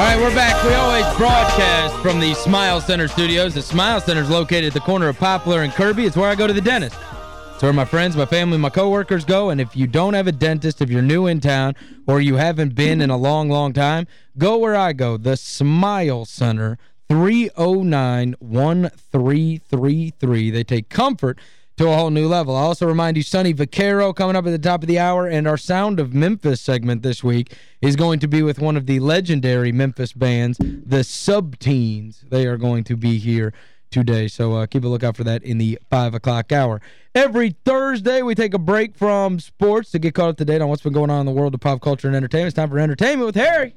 All right, we're back. We always broadcast from the Smile Center studios. The Smile Center is located at the corner of Poplar and Kirby. It's where I go to the dentist. It's where my friends, my family, my coworkers go. And if you don't have a dentist, if you're new in town or you haven't been in a long, long time, go where I go, the Smile Center, 309-1333. They take comfort to a whole new level. I also remind you, Sonny Vaccaro coming up at the top of the hour, and our Sound of Memphis segment this week is going to be with one of the legendary Memphis bands, the Subteens. They are going to be here today, so uh, keep a lookout for that in the 5 o'clock hour. Every Thursday, we take a break from sports to get caught up to date on what's been going on in the world of pop culture and entertainment. It's time for entertainment with Harry.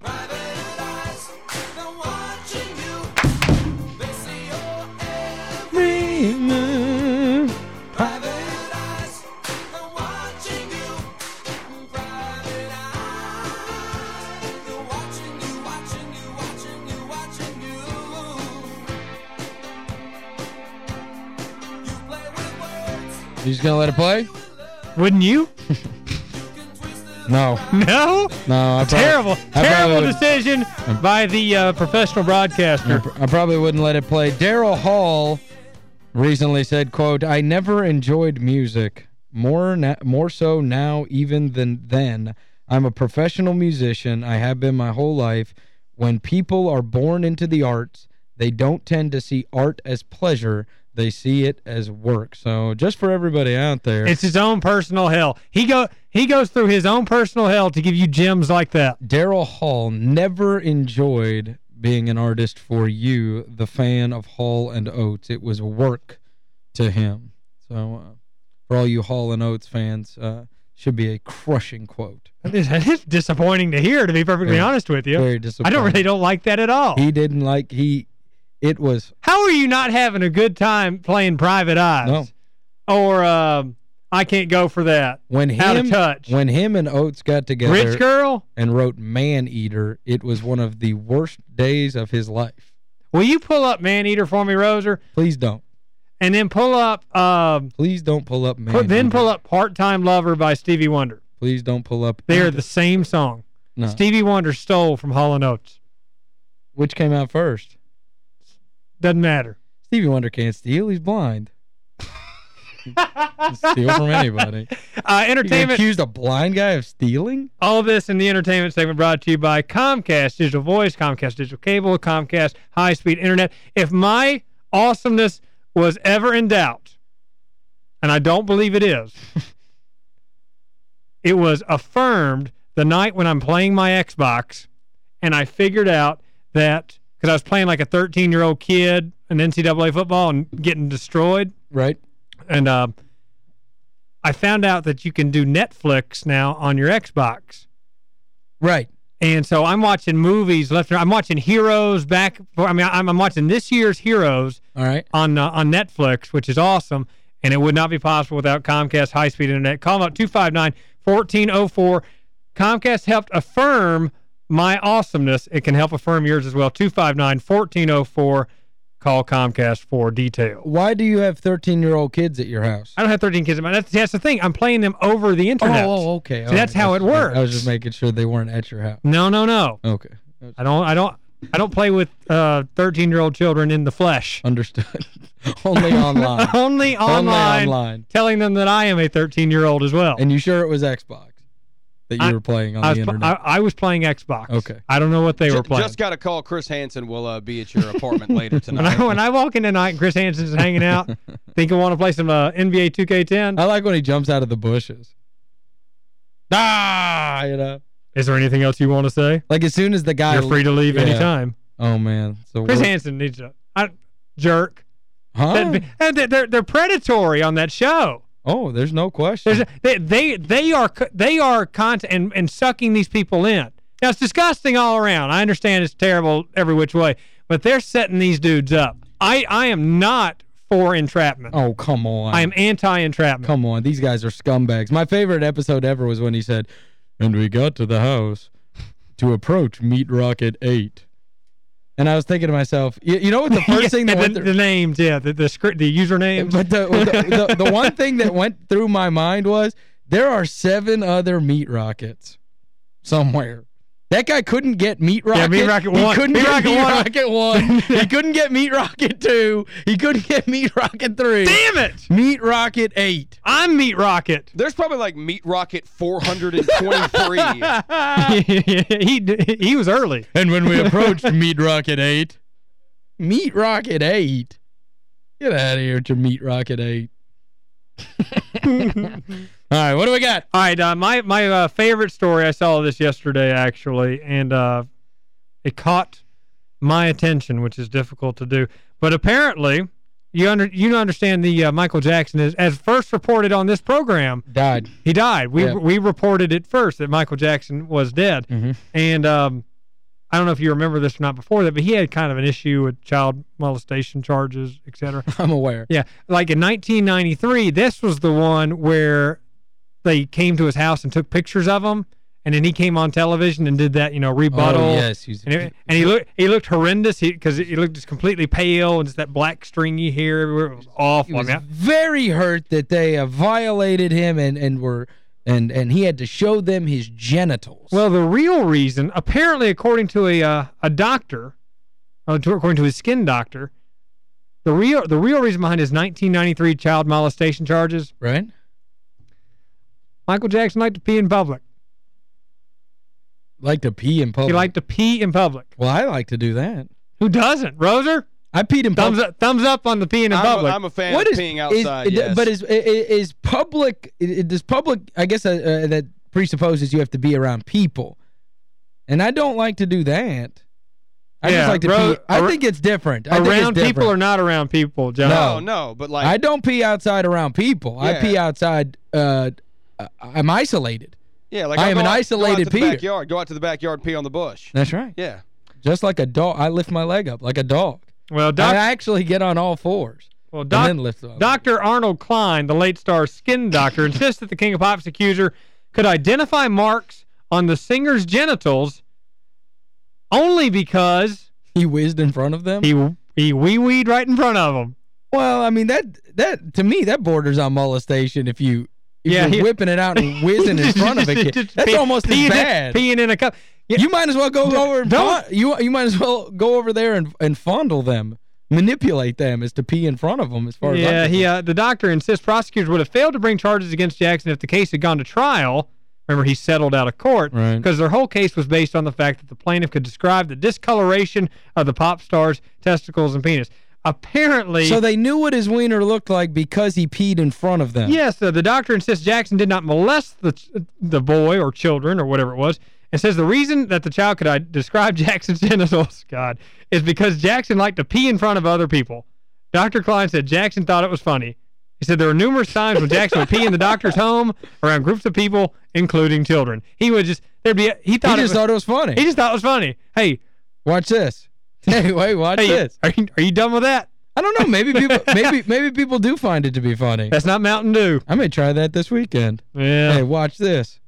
You just going to let it play? Wouldn't you? No. No? No, I Terrible. I Terrible decision by the uh, professional broadcaster. I probably wouldn't let it play. Daryl Hall recently said, quote, I never enjoyed music. More more so now even than then. I'm a professional musician. I have been my whole life. When people are born into the arts, they don't tend to see art as pleasure. They see it as work. So just for everybody out there. It's his own personal hell. He go he goes through his own personal hell to give you gems like that. Daryl Hall never enjoyed being an artist for you, the fan of Hall and Oates. It was work to him. So uh, for all you Hall and Oates fans, uh, should be a crushing quote. That is, that is disappointing to hear, to be perfectly Very- honest with you. very disappointing. I don't really don't like that at all. He didn't like, he, it was, How are you not having a good time playing Private Eyes? No. Or um, I Can't Go For That. when him, Out of touch. when him and Oates got together Rich Girl? and wrote Maneater, it was one of the worst days of his life. Will you pull up Maneater for me, Roser? Please don't. And then pull up um, Please don't pull up Man then pull up Part-Time Lover by Stevie Wonder. Please don't pull up. They are the same song. No. Stevie Wonder stole from Hall & Oates. Which came out first? Doesn't matter. Stevie Wonder can't steal. He's blind. steal from anybody. Uh, You entertainment, accused a blind guy of stealing? all of this in the entertainment segment brought to you by Comcast Digital Voice, Comcast Digital Cable, Comcast High-Speed Internet. If my awesomeness was ever in doubt, and I don't believe it is, it was affirmed the night when I'm playing my Xbox, and I figured out that, because I was playing like a 13-year-old kid in NCAA football and getting destroyed, Right. and uh, I found out that you can do Netflix now on your Xbox. Right. And so I'm watching movies left and right. I'm watching Heroes back. I mean, I'm, I'm watching this year's Heroes All right. on uh, on Netflix, which is awesome. And it would not be possible without Comcast high-speed internet. Call them up 259-1404. Comcast helped affirm my awesomeness. It can help affirm yours as well. 259-1404. Call Comcast for details. Why do you have 13-year-old kids at your house? I don't have 13 kids my that's that's the thing. I'm playing them over the internet. Oh, okay. See, that's how it works. I was just making sure they weren't at your house. No, no, no. Okay. I don't I don't I don't play with uh 13-year-old children in the flesh. Understood. Only online. Only online. Only online. Telling them that I am a 13-year-old as well. And you sure it was Xbox that you I- were playing on I the was, internet? I, I was playing Xbox. Okay. I don't know what they Ju- were playing. Just got a call. Chris Hansen will uh, be at your apartment later when, tonight. I, when I walk in tonight and Chris Hansen's hanging out, think I want to play some uh, NBA 2K10, I like when he jumps out of the bushes. Ah, you know. is there anything else you want to say? Like as soon as the guy You're free to leave yeah. anytime. Oh man. So Chris we're- Hansen needs to I, jerk. Huh? That- and they're, they're, they're predatory on that show. Oh, there's no question. There's they, they they are they are content and, and sucking these people in. Now it's disgusting all around. I understand it's terrible every which way, but they're setting these dudes up. I I am not for entrapment. oh, come on. I am anti-entrapment. Come on. These guys are scumbags. My favorite episode ever was when he said, and we got to the house to approach Meat Rocket 8. And I was thinking to myself, you, you know what the first Yeah, thing that the, went the names, yeah, the the script, the usernames. But the, the, the, the one thing that went through my mind was there are seven other Meat Rockets somewhere. That guy couldn't get Meat Rocket. Yeah, Meat Rocket 1. He couldn't Meat get Rocket Meat one. Rocket 1. he couldn't get Meat Rocket 2. He couldn't get Meat Rocket 3. Damn it! Meat Rocket 8. I'm Meat Rocket. There's probably like Meat Rocket 423. he he was early. And when we approached Meat Rocket 8, Meat Rocket 8. Get out of here with your Meat Rocket 8. All right, what do we got? All right, uh, my my uh, favorite story I saw this yesterday actually, and uh, it caught my attention, which is difficult to do. But apparently, you under you understand the uh, Michael Jackson is as first reported on this program, Died. he died. We Yeah. we reported it first that Michael Jackson was dead, Mhm. and um, I don't know if you remember this or not before that, but he had kind of an issue with child molestation charges, et cetera. I'm aware. Yeah, like in 1993, this was the one where they came to his house and took pictures of him, and then he came on television and did that, you know, rebuttal. Oh, yes. He's, And, it- and he looked he looked horrendous because he, looked just completely pale and just that black stringy hair everywhere. It was awful. he was I mean, very hurt that they uh, violated him and, and were and and he had to show them his genitals. Well, the real reason, apparently, according to a uh, a doctor, uh, according to his skin doctor, the real the real reason behind his 1993 child molestation charges, right? Michael Jackson liked to pee in public. Like to pee in public. He liked to pee in public. Well, I like to do that. Who doesn't? Roser? I peed in Thumbs public. up, thumbs up on the peeing in I'm, public. a, I'm a fan What of is peeing outside, is- yes. But is is, is public is does public I guess uh, uh, that presupposes you have to be around people. And I don't like to do that. I Yeah, just like to ro- pee. I think it's different. I think it's around people or not around people, John? no, no, but like I don't pee outside around people. I pee outside uh uh, I'm isolated. yeah, like I I'll am an out- isolated to the backyard, go out to the backyard and pee on the bush. That's right. Yeah. Just like a dog. I lift my leg up like a dog. Well, I actually get on all fours. well doc, then lift up. Dr. Arnold Klein, the late star skin doctor, insists that the King of Pop's accuser could identify marks on the singer's genitals only because He whizzed in front of them. he he wee-weed right in front of them. well, I mean, that, that to me, that borders on molestation if you if Yeah, you're he- whipping it out and whizzing in front of a kid. That's almost peeing as in- bad. Peeing in a cup. Yeah, You might as well go over and Don't- you you might as well go over there and and fondle them, manipulate them as to pee in front of them as far as Yeah, he uh, the doctor insists prosecutors would have failed to bring charges against Jackson if the case had gone to trial. Remember, he settled out of court Right. because their whole case was based on the fact that the plaintiff could describe the discoloration of the pop star's testicles and penis. Apparently, So they knew what his wiener looked like because he peed in front of them. yes, uh, the doctor insists Jackson did not molest the the boy or children or whatever it was, and says the reason that the child could describe Jackson's genitals, God, is because Jackson liked to pee in front of other people. Dr. Klein said Jackson thought it was funny. He said there were numerous times when Jackson would pee in the doctor's home around groups of people, including children. He would just there'd be a, he He thought just it was, thought it was funny. he just thought it was funny. Hey, Watch this. Hey, wait, watch hey, this. are you, are you done with that? I don't know. Maybe people maybe maybe people do find it to be funny. That's not Mountain Dew. I may try that this weekend. Yeah. Hey, watch this.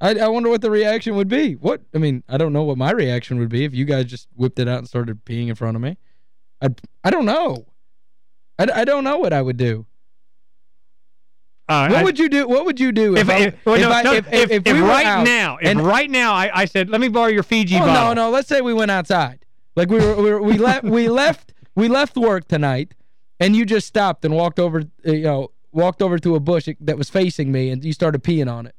I I wonder what the reaction would be. What I mean, I don't know what my reaction would be if you guys just whipped it out and started peeing in front of me. I I don't know. I, I don't know what I would do. Right, What I- would you do? What would you do if, if, no, no, right out now, if and- right now I, I said, let me borrow your Fiji Oh, no, bottle. no. Let's say we went outside. Like we were, we, were, we left we left we left work tonight and you just stopped and walked over uh, you know walked over to a bush that was facing me and you started peeing on it.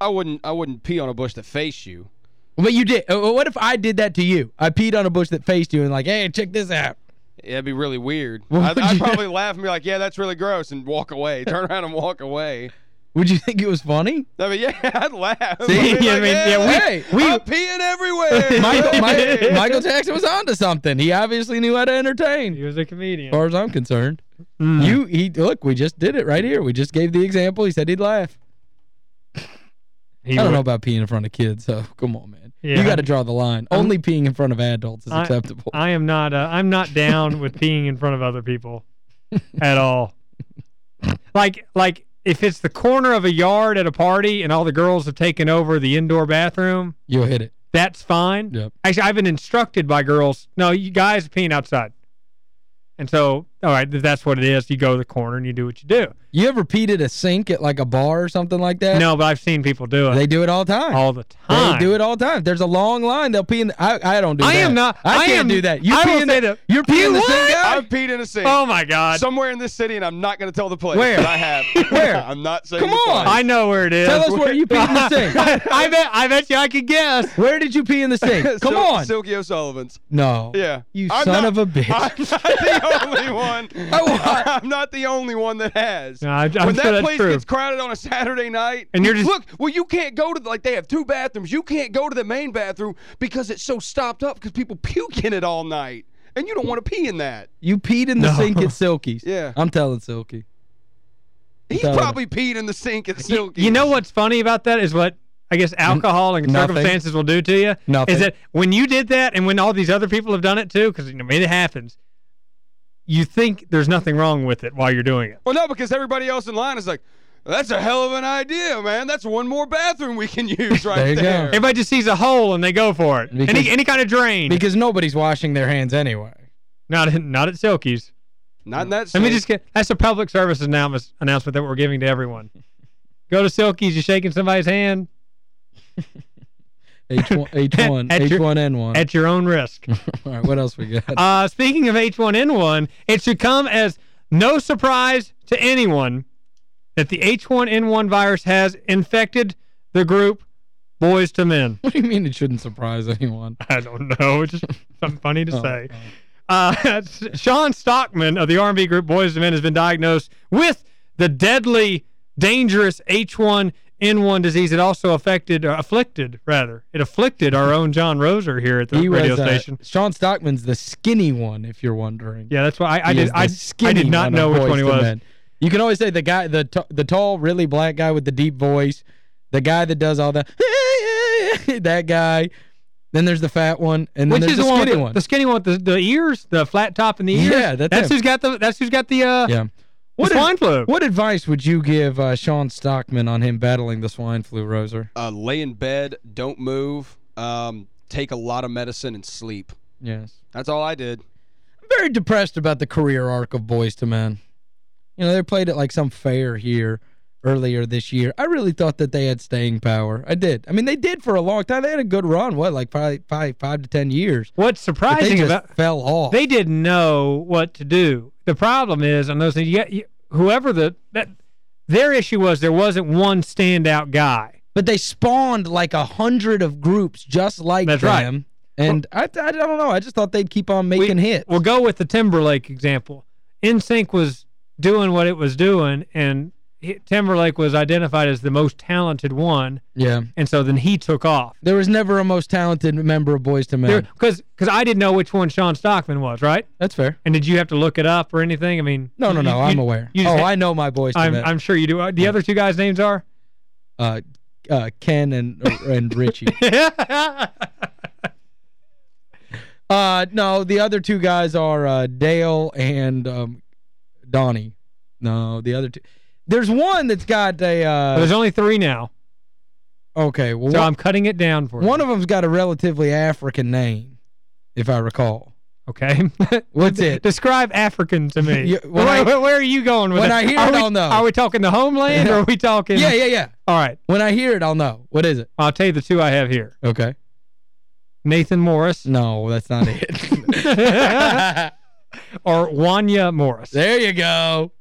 I wouldn't I wouldn't pee on a bush that faced you. But you did. Uh, What if I did that to you? I peed on a bush that faced you and like, "Hey, check this out." It'd be really weird. I'd, I'd probably laugh and be like, yeah, that's really gross, and walk away. Turn around and walk away. Would you think it was funny? I mean, yeah, I'd laugh. See? I'd be Yeah, I mean, yeah, we- Hey, we- I'm peeing everywhere. Michael, Mi- Michael Jackson was onto something. He obviously knew how to entertain. He was a comedian. As far as I'm concerned. Mm. You he look, we just did it right here. We just gave the example. He said he'd laugh. He I don't would- know about peeing in front of kids, so come on, man. Yeah. You got to draw the line. I'm- Only peeing in front of adults is I- acceptable. I am not uh, I'm not down with peeing in front of other people at all. Like like if it's the corner of a yard at a party and all the girls have taken over the indoor bathroom, You'll hit it. that's fine. Yep. Actually, I've been instructed by girls, no, you guys are peeing outside. And so all right, if that's what it is, you go to the corner and you do what you do. You ever peed at a sink at like a bar or something like that? No, but I've seen people do it They do it all the time. all the time. They do it all the time. There's a long line. They'll pee in the, I, I don't do I that. am not- I, I can't am- do that. You I pee will in say the, that- You're peeing You the sink guy? I've peed in a sink. Oh, my God. Somewhere in this city, and I'm not going to tell the place. Where? I have. Where? I'm not saying Come on. I know where it is. Tell us where you peed in the sink. I bet I bet you I could guess. Where did you pee in the sink? Come Sil- on. Silky O'Sullivan's. no. Yeah. You I'm son not- of a bitch. I'm not the only one. Oh, I'm not the only one that has. No, I- I'm when sure that that's place true. gets crowded on a Saturday night, And you're just- look. Well, you can't go to the, like they have two bathrooms. You can't go to the main bathroom because it's so stopped up because people puke in it all night, and you don't want to pee in that. You peed in the No. sink at Silky's. Yeah. I'm telling Silky. He's Tell him. probably peed in the sink at You, Silky. you know what's funny about that is what I guess alcohol and Nothing. circumstances will do to you. Nothing. Is that when you did that and when all these other people have done it too, because you know, I mean, it happens, you think there's nothing wrong with it while you're doing it. Well, no, because everybody else in line is like, that's a hell of an idea, man. That's one more bathroom we can use right There you go. there. Everybody just sees a hole and they go for it. Because- any any kind of drain. Because nobody's washing their hands anyway. not at- not at Silky's. Not in that Let me just get that's a public service announcement announcement that we're giving to everyone. Go to Silky's, you're shaking somebody's hand H1, H1, At your- H1N1. at your own risk. All right, what else we got? Uh, speaking of H1N1, it should come as no surprise to anyone that the H1N1 virus has infected the group Boyz II Men. what do you mean it shouldn't surprise anyone? I don't know. It's just something funny to Oh, say. oh. Uh, Shawn Stockman of the R&B group Boyz II Men has been diagnosed with the deadly, dangerous H1N1 disease. It also affected, uh, afflicted, rather. It afflicted our own John Roser here at the He radio was, uh, station. Shawn Stockman's the skinny one, if you're wondering. Yeah, that's why I, I did. I, I did not know which one he was. Men. You can always say the guy, the the tall, really black guy with the deep voice, the guy that does all the that guy. Then there's the fat one, and then Which there's is the one skinny with the, one. the skinny one with the, the ears, the flat top and the ears? Yeah, that's that's who's got the that's who's got the uh yeah. The What swine flu. What advice would you give uh, Shawn Stockman on him battling the swine flu, Roser? uh, lay in bed, don't move, um, take a lot of medicine, and sleep. Yes. That's all I did. I'm very depressed about the career arc of Boyz II Men. You know, they played at like some fair here earlier this year. I really thought that they had staying power. I did. I mean, they did for a long time. They had a good run, what, like five, five, five to ten years. What's surprising about fell off. they didn't know what to do. The problem is on those things, you, you, whoever the that their issue was there wasn't one standout guy. but they spawned like a hundred of groups just like That's right. them. And I, I, I don't know. I just thought they'd keep on making hits. We'll go with the Timberlake example. NSYNC was doing what it was doing, and Timberlake was identified as the most talented one, yeah. and so then he took off. There was never a most talented member of Boyz II Men. Because because I didn't know which one Shawn Stockman was, right? That's fair. And did you have to look it up or anything? I mean, No, no, you- no. you- I'm aware. you Oh, just ha- I know my Boys to I'm, Men. I'm sure you do. Uh, The other two guys' names are? uh, uh, Ken and and Richie. Uh, no, the other two guys are uh, Dale and um, Donnie. No, the other two. There's one that's got a... Well, there's Uh, only three now, okay, well, so one, I'm cutting it down for you. one of them's got a relatively African name, if I recall. Okay. What's it? Describe African to me. You- where, I- where, where are you going with when it? I hear are it, we, I'll know. Are we talking the homeland or are we talking... Yeah, yeah, yeah. All right. When I hear it, I'll know. What is it? I'll tell you the two I have here. Okay. Nathan Morris No, that's not it. or Wanya Morris. there you go.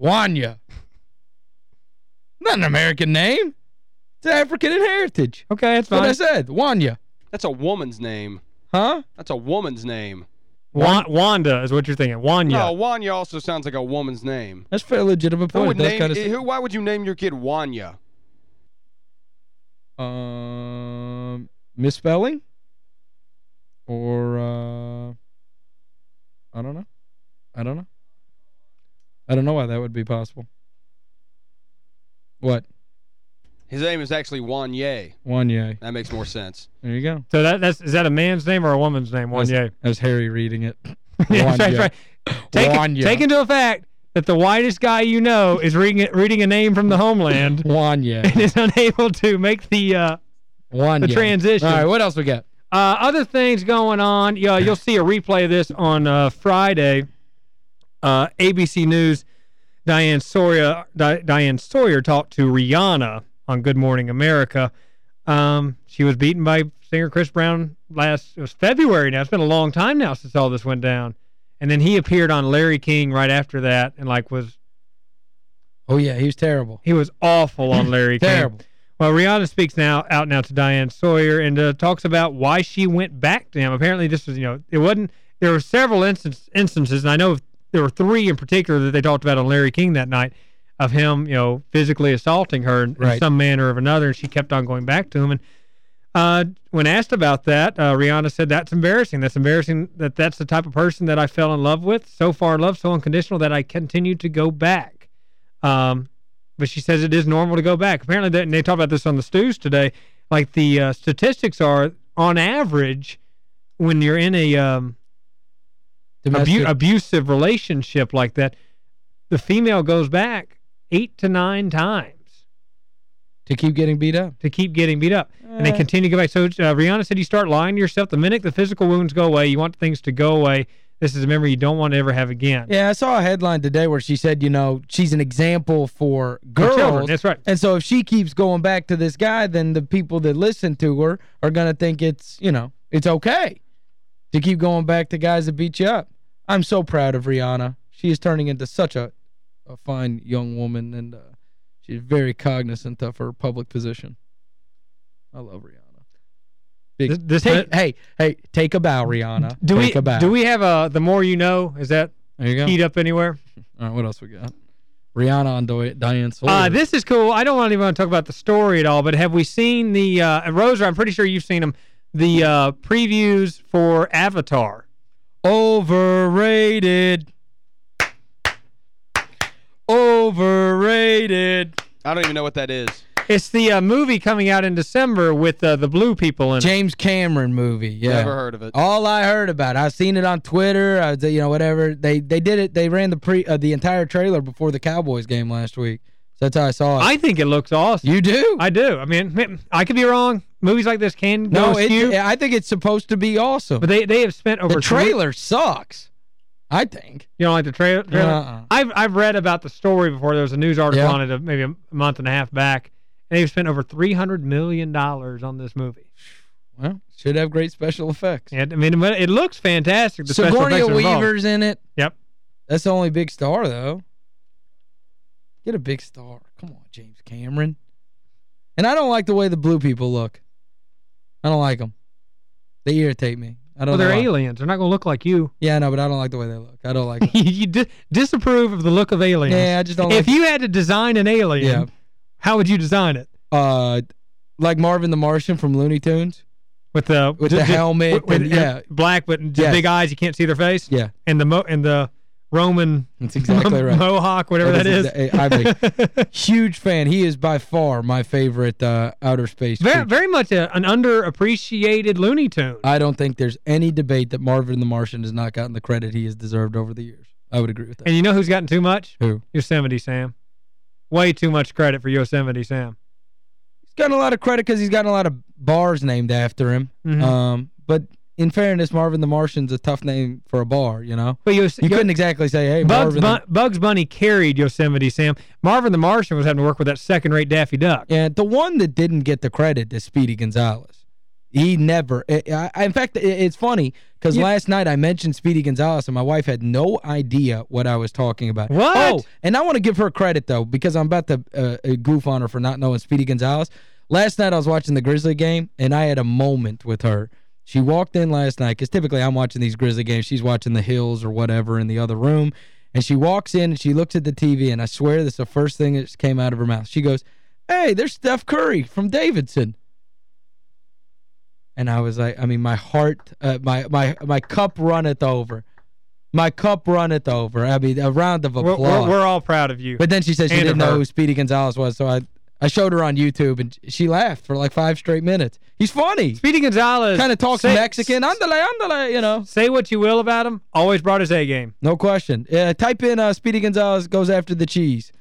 Wanya. Not an American name. It's African in heritage. Okay, that's That's what I said. Wanya. That's a woman's name. Huh? That's a woman's name. Wa Wanda is what you're thinking. Wanya. No, Wanya also sounds like a woman's name. That's a fair legitimate Who point. would name, kinda eh, who, why would you name your kid Wanya? Um, misspelling? Or, uh, I don't know. I don't know. I don't know why that would be possible. What? His name is actually Wanye. Wanye. That makes more sense. There you go. So that that's is that a man's name or a woman's name? That's- Wanya. That's Harry reading it. Yeah, that's right, Wanya. that's right. Take, Wanya. take into effect that the whitest guy you know is reading reading a name from the homeland Wanya. and is unable to make the uh, Wanya. the transition. All right, what else we got? Uh, other things going on. Yeah, you'll see a replay of this on uh, Friday. uh, ABC News, Diane Sawyer, Di Diane Sawyer talked to Rihanna on Good Morning America. Um, she was beaten by singer Chris Brown last, it was February now. It's been a long time now since all this went down. And then he appeared on Larry King right after that and like was Oh, yeah, he was terrible. he was awful on Larry King. Terrible. Well, Rihanna speaks now out now to Diane Sawyer and uh, talks about why she went back to him. Apparently, this was, you know, it wasn't, there were several instance, instances, and I know there were three in particular that they talked about on Larry King that night of him, you know, physically assaulting her in, Right. in some manner or another, and she kept on going back to him. And uh, when asked about that, uh, Rihanna said, that's embarrassing. That's embarrassing that that's the type of person that I fell in love with, so far in love, so unconditional, that I continue to go back. Um, but she says it is normal to go back. Apparently, they, and they talked about this on the Stews today, like the uh, statistics are, on average, when you're in a um, abu abusive relationship like that, the female goes back eight to nine times to keep getting beat up. to keep getting beat up. And they Eh. continue to go back. So uh, Rihanna said you start lying to yourself. The minute the physical wounds go away, you want things to go away. This is a memory you don't want to ever have again. Yeah, I saw a headline today where she said, you know, she's an example for For girls. children, That's right. And so if she keeps going back to this guy, then the people that listen to her are going to think it's, you know, it's okay to keep going back to guys that beat you up. I'm so proud of Rihanna. She is turning into such a, a fine young woman, and uh, she's very cognizant of her public position. I love Rihanna. Big, This- take, hey, hey, take a bow, Rihanna. Do take we a bow. do we have a the more you know? Is that There you go. keyed up anywhere? All right, what else we got? Rihanna on Di- Diane Sawyer. Uh, this is cool. I don't want to even talk about the story at all, but have we seen the uh Roser, I'm pretty sure you've seen them the uh previews for Avatar. Overrated. Overrated. I don't even know what that is. It's the uh, movie coming out in December with uh, the blue people in it. James Cameron movie. Yeah. Never heard of it. All I heard about. it. I've seen it on Twitter. I you know, whatever. They they did it. They ran the pre uh, the entire trailer before the Cowboys game last week. That's how I saw it. I think it looks awesome. you do? I do. I mean, I could be wrong. Movies like this can go no, askew, it, I think it's supposed to be awesome. but they they have spent over the trailer sucks. I think. You don't like the tra trailer? Uh-uh. I've I've read about the story before. There was a news article Yeah. on it uh, maybe a month and a half back. And they've spent over $300 million on this movie. Well, should have great special effects. And, I mean, it it looks fantastic. The special Sigourney. Weaver's in it. Yep. That's the only big star, though. Get a big star. Come on, James Cameron. And I don't like the way the blue people look. I don't like them. They irritate me. I don't Well, they're aliens. They're not going to look like you. Yeah, I know, but I don't like the way they look. I don't like them. you di disapprove of the look of aliens. yeah, I just don't if like you had to design an alien, Yeah. how would you design it? uh like Marvin the Martian from Looney Tunes. With the With the helmet with- and- with- yeah. black but Yes. big eyes, you can't see their face. Yeah, And the mo and the Roman that's exactly right. mohawk, whatever that That is. is I'm a Huge fan. He is by far my favorite uh, outer space very, creature. very much a, an underappreciated Looney Tune. I don't think there's any debate that Marvin the Martian has not gotten the credit he has deserved over the years. I would agree with that. And you know who's gotten too much? Who? Yosemite Sam. Way too much credit for Yosemite Sam. He's gotten a lot of credit because he's gotten a lot of bars named after him. Mhm. Um, but in fairness, Marvin the Martian's a tough name for a bar, you know? But Yos You Yo- couldn't exactly say, hey, Bugs, Marvin the- Bun Bugs Bunny carried Yosemite Sam. Marvin the Martian was having to work with that second-rate Daffy Duck. Yeah, the one that didn't get the credit is Speedy Gonzales. He never I, I- in fact it- it's funny cuz Yeah. last night I mentioned Speedy Gonzales and my wife had no idea what I was talking about. What? Oh, and I want to give her credit though because I'm about to uh, uh, goof on her for not knowing Speedy Gonzales. Last night I was watching the Grizzly game and I had a moment with her. She walked in last night cuz typically I'm watching these Grizzly games. She's watching the Hills or whatever in the other room. And she walks in and she looks at the TV and I swear this is the first thing that came out of her mouth. She goes, hey, there's Steph Curry from Davidson. And I was like, I mean, my heart, uh, my my my cup runneth over. My cup runneth over. I mean, a round of We're, applause. we're, we're all proud of you. but then she said she and didn't know who Speedy Gonzales was, so I I showed her on YouTube, and she laughed for like five straight minutes. He's funny. Speedy Gonzales Kind of talks say- Mexican. Andale, andale, you know. Say what you will about him, always brought his A game. No question. Uh, type in uh, Speedy Gonzales goes after the cheese.